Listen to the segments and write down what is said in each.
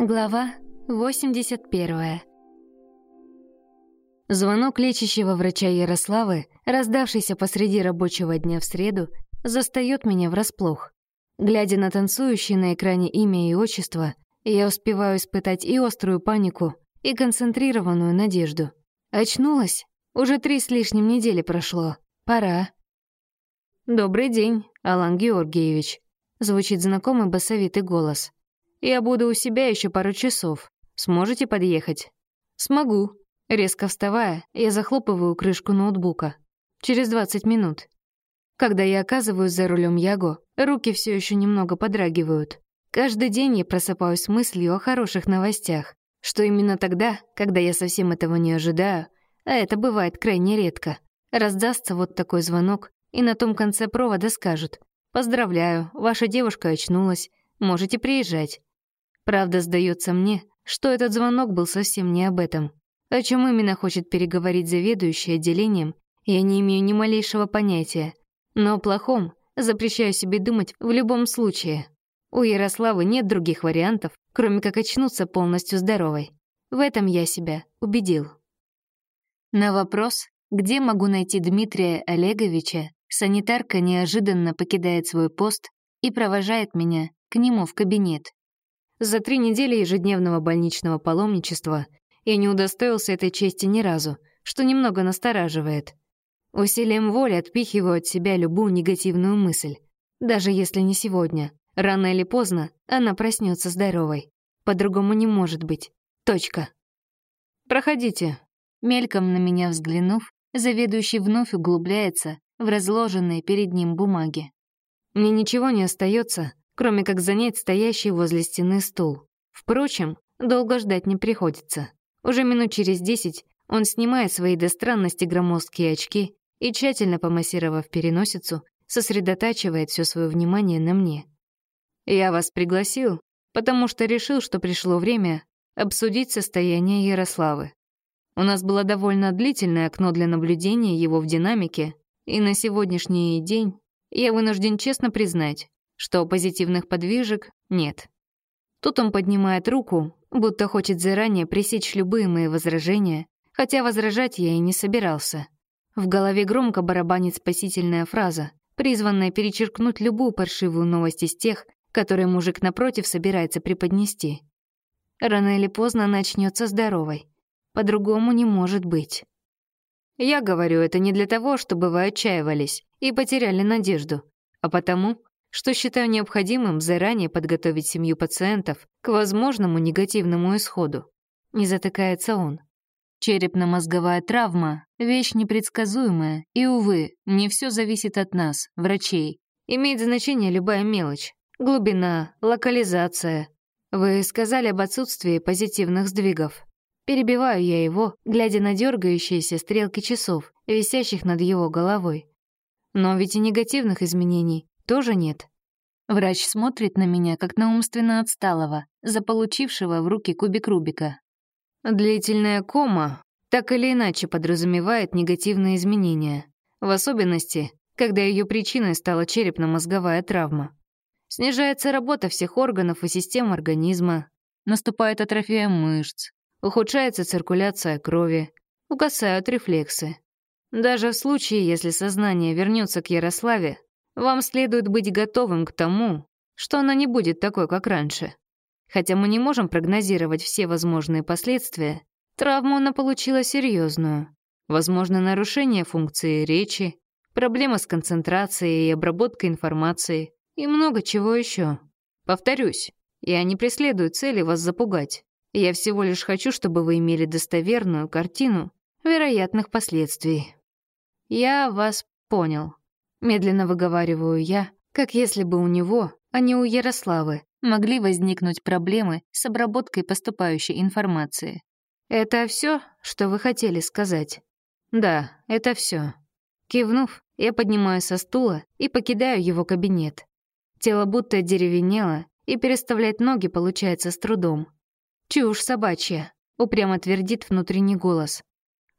Глава 81. Звонок лечащего врача Ярославы, раздавшийся посреди рабочего дня в среду, застаёт меня врасплох. Глядя на танцующее на экране имя и отчество, я успеваю испытать и острую панику, и концентрированную надежду. Очнулась? Уже три с лишним недели прошло. Пора. «Добрый день, Алан Георгиевич», — звучит знакомый басовитый голос. Я буду у себя еще пару часов. Сможете подъехать?» «Смогу». Резко вставая, я захлопываю крышку ноутбука. Через 20 минут. Когда я оказываюсь за рулем Яго, руки все еще немного подрагивают. Каждый день я просыпаюсь с мыслью о хороших новостях, что именно тогда, когда я совсем этого не ожидаю, а это бывает крайне редко, раздастся вот такой звонок, и на том конце провода скажут «Поздравляю, ваша девушка очнулась, можете приезжать». Правда, сдается мне, что этот звонок был совсем не об этом. О чем именно хочет переговорить заведующий отделением, я не имею ни малейшего понятия. Но о плохом запрещаю себе думать в любом случае. У Ярославы нет других вариантов, кроме как очнуться полностью здоровой. В этом я себя убедил. На вопрос, где могу найти Дмитрия Олеговича, санитарка неожиданно покидает свой пост и провожает меня к нему в кабинет. За три недели ежедневного больничного паломничества я не удостоился этой чести ни разу, что немного настораживает. Усилием воли отпихиваю от себя любую негативную мысль. Даже если не сегодня, рано или поздно она проснется здоровой. По-другому не может быть. Точка. «Проходите». Мельком на меня взглянув, заведующий вновь углубляется в разложенные перед ним бумаги. Мне ничего не остается, кроме как занять стоящий возле стены стул. Впрочем, долго ждать не приходится. Уже минут через десять он снимает свои до странности громоздкие очки и, тщательно помассировав переносицу, сосредотачивает все свое внимание на мне. «Я вас пригласил, потому что решил, что пришло время обсудить состояние Ярославы. У нас было довольно длительное окно для наблюдения его в динамике, и на сегодняшний день я вынужден честно признать, что позитивных подвижек нет. Тут он поднимает руку, будто хочет заранее пресечь любые мои возражения, хотя возражать я и не собирался. В голове громко барабанит спасительная фраза, призванная перечеркнуть любую паршивую новость из тех, которые мужик напротив собирается преподнести. Рано или поздно начнется здоровой. По-другому не может быть. Я говорю это не для того, чтобы вы отчаивались и потеряли надежду, а потому, что считаю необходимым заранее подготовить семью пациентов к возможному негативному исходу. Не затыкается он. Черепно-мозговая травма — вещь непредсказуемая, и, увы, не все зависит от нас, врачей. Имеет значение любая мелочь. Глубина, локализация. Вы сказали об отсутствии позитивных сдвигов. Перебиваю я его, глядя на дергающиеся стрелки часов, висящих над его головой. Но ведь и негативных изменений тоже нет. Врач смотрит на меня, как на умственно отсталого, заполучившего в руки кубик Рубика. Длительная кома так или иначе подразумевает негативные изменения, в особенности, когда ее причиной стала черепно-мозговая травма. Снижается работа всех органов и систем организма, наступает атрофия мышц, ухудшается циркуляция крови, угасают рефлексы. Даже в случае, если сознание вернется к Ярославе, вам следует быть готовым к тому, что она не будет такой, как раньше. Хотя мы не можем прогнозировать все возможные последствия, травму она получила серьезную. Возможно, нарушение функции речи, проблема с концентрацией и обработкой информации и много чего еще. Повторюсь, я не преследую цели вас запугать. Я всего лишь хочу, чтобы вы имели достоверную картину вероятных последствий. Я вас понял. Медленно выговариваю я, как если бы у него, а не у Ярославы, могли возникнуть проблемы с обработкой поступающей информации. «Это все, что вы хотели сказать?» «Да, это все. Кивнув, я поднимаюсь со стула и покидаю его кабинет. Тело будто деревенело, и переставлять ноги получается с трудом. «Чушь собачья», — упрямо твердит внутренний голос.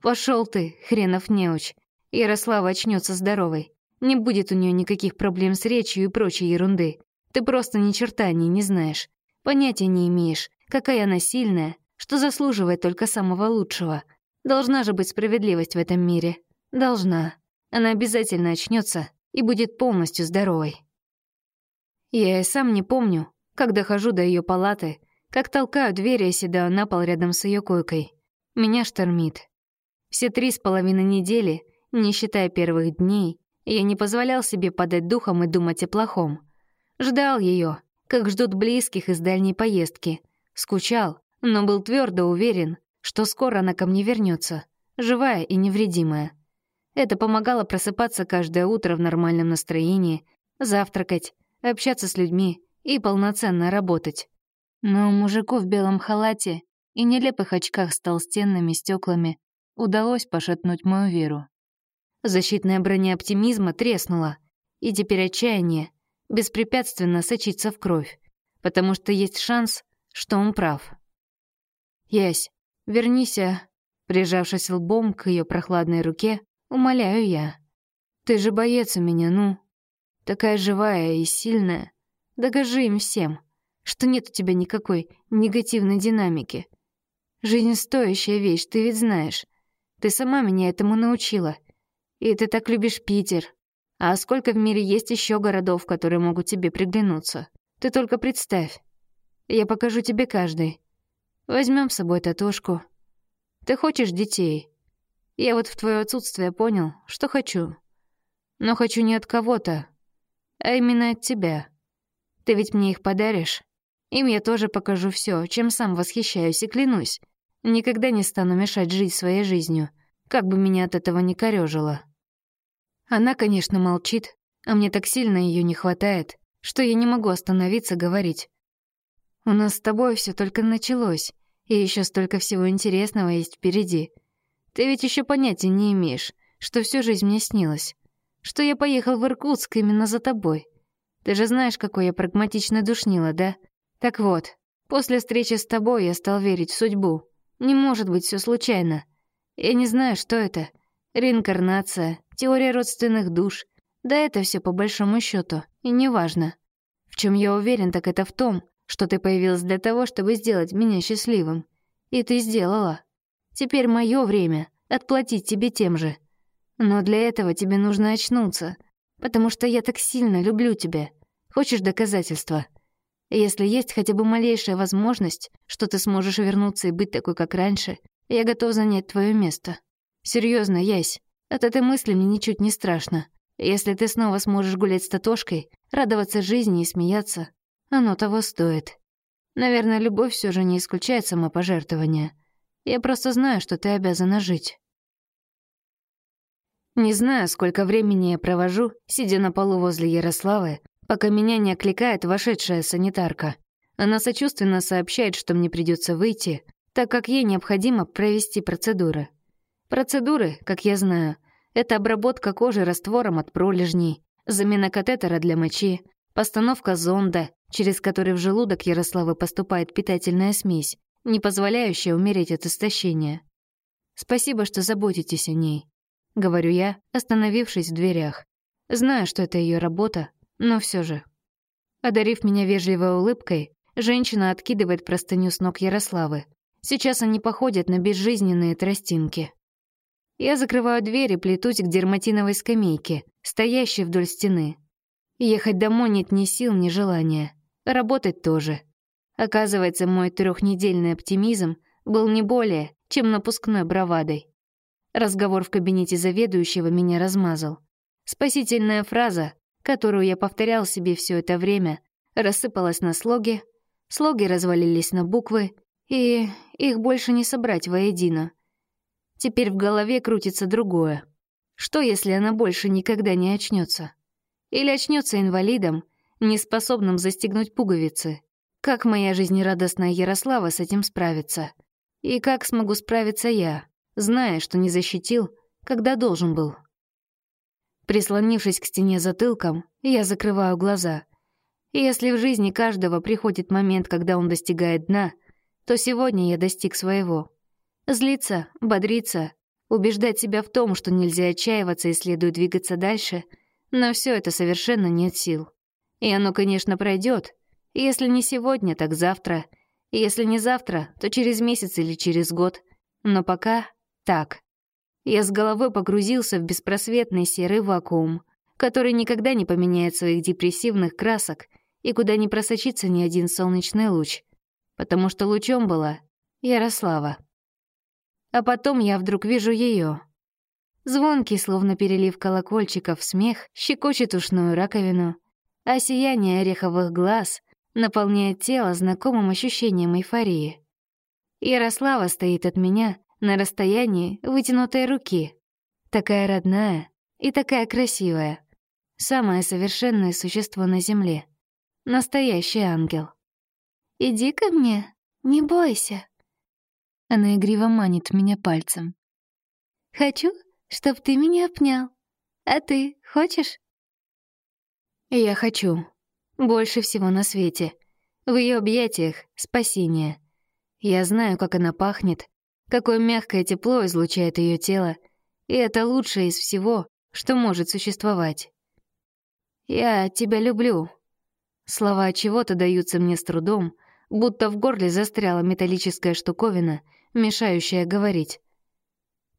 Пошел ты, хренов неуч. Ярослава очнется здоровой. Не будет у нее никаких проблем с речью и прочей ерунды. Ты просто ни черта о ней не знаешь. Понятия не имеешь, какая она сильная, что заслуживает только самого лучшего. Должна же быть справедливость в этом мире. Должна. Она обязательно очнется и будет полностью здоровой. Я и сам не помню, как дохожу до ее палаты, как толкаю дверь и седаю на пол рядом с ее койкой. Меня штормит. Все три с половиной недели, не считая первых дней, я не позволял себе подать духом и думать о плохом. Ждал ее, как ждут близких из дальней поездки. Скучал, но был твердо уверен, что скоро она ко мне вернется, живая и невредимая. Это помогало просыпаться каждое утро в нормальном настроении, завтракать, общаться с людьми и полноценно работать. Но мужику в белом халате и нелепых очках с толстенными стеклами удалось пошатнуть мою веру. Защитная броня оптимизма треснула, и теперь отчаяние беспрепятственно сочится в кровь, потому что есть шанс, что он прав. «Ясь, вернись, а...» Прижавшись лбом к ее прохладной руке, умоляю я. «Ты же боец у меня, ну. Такая живая и сильная. Докажи им всем, что нет у тебя никакой негативной динамики. Жизнь стоящая вещь, ты ведь знаешь. Ты сама меня этому научила. И ты так любишь Питер. А сколько в мире есть еще городов, которые могут тебе приглянуться? Ты только представь. Я покажу тебе каждый. Возьмем с собой Татушку. Ты хочешь детей? Я вот в твое отсутствие понял, что хочу. Но хочу не от кого-то, а именно от тебя. Ты ведь мне их подаришь? Им я тоже покажу все, чем сам восхищаюсь и клянусь. Никогда не стану мешать жить своей жизнью, как бы меня от этого не корёжило. Она, конечно, молчит, а мне так сильно ее не хватает, что я не могу остановиться говорить. У нас с тобой все только началось, и еще столько всего интересного есть впереди. Ты ведь еще понятия не имеешь, что всю жизнь мне снилось, что я поехал в Иркутск именно за тобой. Ты же знаешь, какой я прагматично душнила, да? Так вот, после встречи с тобой я стал верить в судьбу. Не может быть все случайно. Я не знаю, что это. Реинкарнация, теория родственных душ. Да это все по большому счету и неважно. В чем я уверен, так это в том, что ты появилась для того, чтобы сделать меня счастливым. И ты сделала. Теперь мое время отплатить тебе тем же. Но для этого тебе нужно очнуться, потому что я так сильно люблю тебя. Хочешь доказательства? Если есть хотя бы малейшая возможность, что ты сможешь вернуться и быть такой, как раньше, я готов занять твое место. Серьезно, Ясь, от этой мысли мне ничуть не страшно. Если ты снова сможешь гулять с Татошкой, радоваться жизни и смеяться, оно того стоит. Наверное, любовь все же не исключает самопожертвования. Я просто знаю, что ты обязана жить. Не знаю, сколько времени я провожу, сидя на полу возле Ярославы, пока меня не окликает вошедшая санитарка. Она сочувственно сообщает, что мне придется выйти, так как ей необходимо провести процедуры. Процедуры, как я знаю, это обработка кожи раствором от пролежней, замена катетера для мочи, постановка зонда, через который в желудок Ярославы поступает питательная смесь, не позволяющая умереть от истощения. «Спасибо, что заботитесь о ней», — говорю я, остановившись в дверях. Знаю, что это ее работа, но все же. Одарив меня вежливой улыбкой, женщина откидывает простыню с ног Ярославы. Сейчас они походят на безжизненные тростинки. Я закрываю дверь и плетусь к дерматиновой скамейке, стоящей вдоль стены. Ехать домой нет ни сил, ни желания. Работать тоже. Оказывается, мой трехнедельный оптимизм был не более, чем напускной бравадой. Разговор в кабинете заведующего меня размазал. Спасительная фраза, которую я повторял себе все это время, рассыпалась на слоги, слоги развалились на буквы, и их больше не собрать воедино. Теперь в голове крутится другое. Что, если она больше никогда не очнется? Или очнется инвалидом, неспособным застегнуть пуговицы? Как моя жизнерадостная Ярослава с этим справится? И как смогу справиться я, зная, что не защитил, когда должен был? Прислонившись к стене затылком, я закрываю глаза. Если в жизни каждого приходит момент, когда он достигает дна, то сегодня я достиг своего. Злиться, бодриться, убеждать себя в том, что нельзя отчаиваться и следует двигаться дальше, но все это совершенно нет сил. И оно, конечно, пройдет, если не сегодня, так завтра, Если не завтра, то через месяц или через год. Но пока так. Я с головой погрузился в беспросветный серый вакуум, который никогда не поменяет своих депрессивных красок и куда не просочится ни один солнечный луч, потому что лучом была Ярослава. А потом я вдруг вижу ее. Звонкий, словно перелив колокольчиков, смех щекочет ушную раковину, а сияние ореховых глаз наполняет тело знакомым ощущением эйфории. Ярослава стоит от меня на расстоянии вытянутой руки. Такая родная и такая красивая. Самое совершенное существо на Земле. Настоящий ангел. «Иди ко мне, не бойся». Она игриво манит меня пальцем. «Хочу, чтоб ты меня обнял. А ты хочешь?» Я хочу. Больше всего на свете. В ее объятиях — спасение. Я знаю, как она пахнет, какое мягкое тепло излучает ее тело, и это лучшее из всего, что может существовать. «Я тебя люблю». Слова чего-то даются мне с трудом, будто в горле застряла металлическая штуковина, мешающая говорить.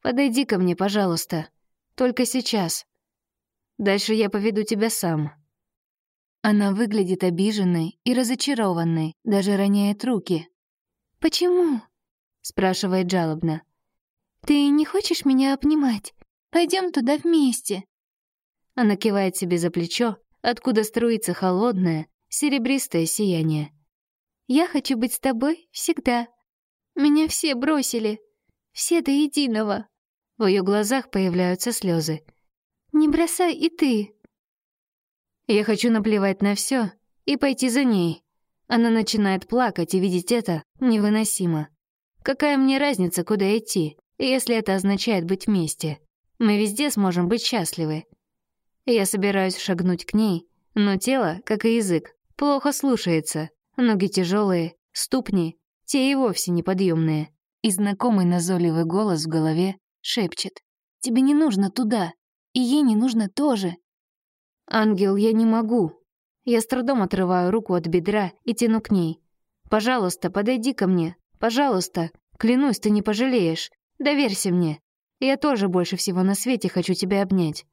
«Подойди ко мне, пожалуйста. Только сейчас. Дальше я поведу тебя сам». Она выглядит обиженной и разочарованной, даже роняет руки. «Почему?» — спрашивает жалобно. «Ты не хочешь меня обнимать? Пойдем туда вместе». Она кивает себе за плечо, откуда струится холодное, серебристое сияние. «Я хочу быть с тобой всегда. Меня все бросили. Все до единого». В ее глазах появляются слезы. «Не бросай и ты». Я хочу наплевать на все и пойти за ней. Она начинает плакать, и видеть это невыносимо. Какая мне разница, куда идти, если это означает быть вместе? Мы везде сможем быть счастливы. Я собираюсь шагнуть к ней, но тело, как и язык, плохо слушается. Ноги тяжелые, ступни, те и вовсе неподъемные. И знакомый назойливый голос в голове шепчет. «Тебе не нужно туда, и ей не нужно тоже. «Ангел, я не могу». Я с трудом отрываю руку от бедра и тяну к ней. «Пожалуйста, подойди ко мне. Пожалуйста. Клянусь, ты не пожалеешь. Доверься мне. Я тоже больше всего на свете хочу тебя обнять».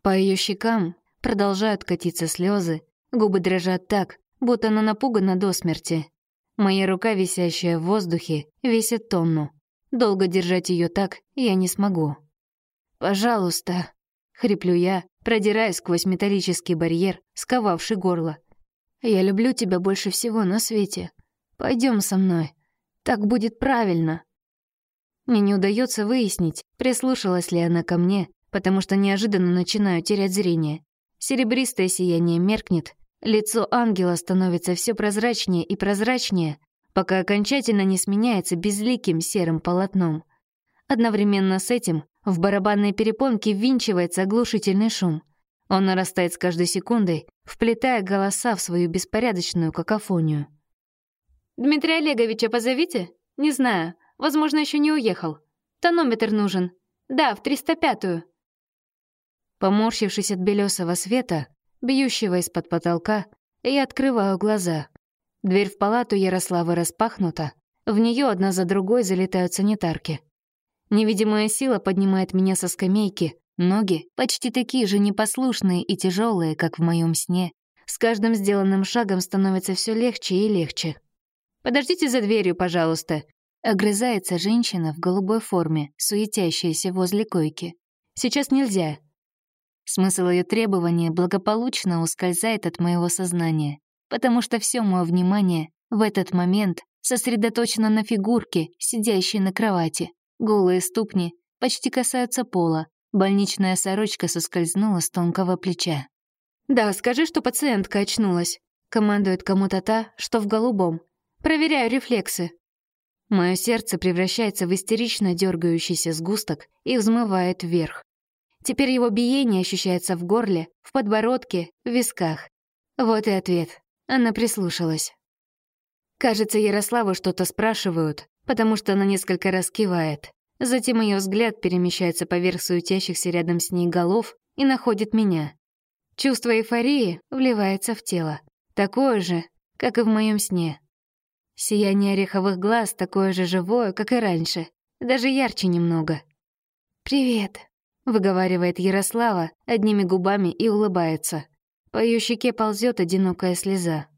По ее щекам продолжают катиться слезы, губы дрожат так, будто она напугана до смерти. Моя рука, висящая в воздухе, весит тонну. Долго держать ее так я не смогу. «Пожалуйста», — хриплю я, продираясь сквозь металлический барьер, сковавший горло. «Я люблю тебя больше всего на свете. Пойдем со мной. Так будет правильно». Мне не удается выяснить, прислушалась ли она ко мне, потому что неожиданно начинаю терять зрение. Серебристое сияние меркнет, лицо ангела становится все прозрачнее и прозрачнее, пока окончательно не сменяется безликим серым полотном. Одновременно с этим в барабанной перепонке ввинчивается оглушительный шум. Он нарастает с каждой секундой, вплетая голоса в свою беспорядочную какофонию. «Дмитрия Олеговича позовите? Не знаю. Возможно, еще не уехал. Тонометр нужен. Да, в 305-ю». Поморщившись от белесого света, бьющего из-под потолка, я открываю глаза. Дверь в палату Ярославы распахнута, в нее одна за другой залетают санитарки. Невидимая сила поднимает меня со скамейки, ноги почти такие же непослушные и тяжелые, как в моем сне. С каждым сделанным шагом становится все легче и легче. «Подождите за дверью, пожалуйста», — огрызается женщина в голубой форме, суетящаяся возле койки. «Сейчас нельзя». Смысл ее требования благополучно ускользает от моего сознания, потому что все мое внимание в этот момент сосредоточено на фигурке, сидящей на кровати. Голые ступни почти касаются пола. Больничная сорочка соскользнула с тонкого плеча. «Да, скажи, что пациентка очнулась», — командует кому-то та, что в голубом. «Проверяю рефлексы». Мое сердце превращается в истерично дергающийся сгусток и взмывает вверх. Теперь его биение ощущается в горле, в подбородке, в висках. Вот и ответ. Она прислушалась. Кажется, Ярославу что-то спрашивают, потому что она несколько раз кивает. Затем ее взгляд перемещается поверх суетящихся рядом с ней голов и находит меня. Чувство эйфории вливается в тело. Такое же, как и в моем сне. Сияние ореховых глаз такое же живое, как и раньше, даже ярче немного. «Привет», — выговаривает Ярослава одними губами и улыбается. По ее щеке ползет одинокая слеза.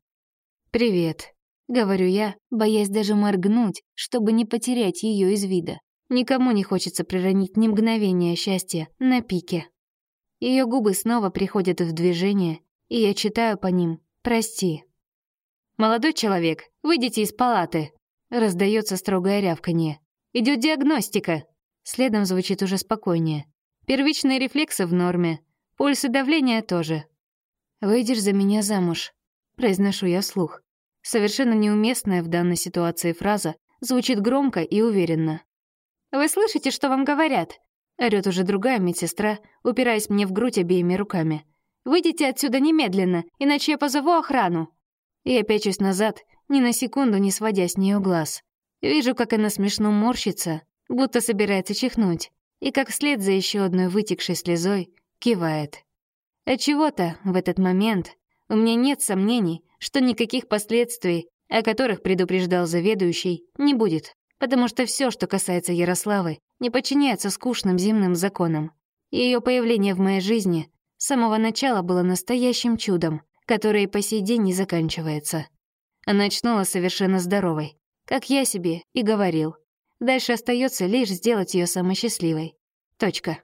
«Привет», — говорю я, боясь даже моргнуть, чтобы не потерять ее из вида. Никому не хочется приронить ни мгновения счастья на пике. Ее губы снова приходят в движение, и я читаю по ним «Прости». «Молодой человек, выйдите из палаты!» Раздается строгое рявканье. Идет диагностика!» Следом звучит уже спокойнее. «Первичные рефлексы в норме. Пульс и давление тоже. «Выйдешь за меня замуж», — произношу я вслух. Совершенно неуместная в данной ситуации фраза звучит громко и уверенно. «Вы слышите, что вам говорят?» — орёт уже другая медсестра, упираясь мне в грудь обеими руками. «Выйдите отсюда немедленно, иначе я позову охрану!» Я пячусь назад, ни на секунду не сводя с нее глаз. Вижу, как она смешно морщится, будто собирается чихнуть, и как вслед за еще одной вытекшей слезой кивает. От чего-то в этот момент у меня нет сомнений, что никаких последствий, о которых предупреждал заведующий, не будет, потому что все, что касается Ярославы, не подчиняется скучным земным законам. Ее появление в моей жизни с самого начала было настоящим чудом, которое и по сей день не заканчивается. Она очнула совершенно здоровой, как я себе и говорил. Дальше остается лишь сделать ее самой счастливой. Точка.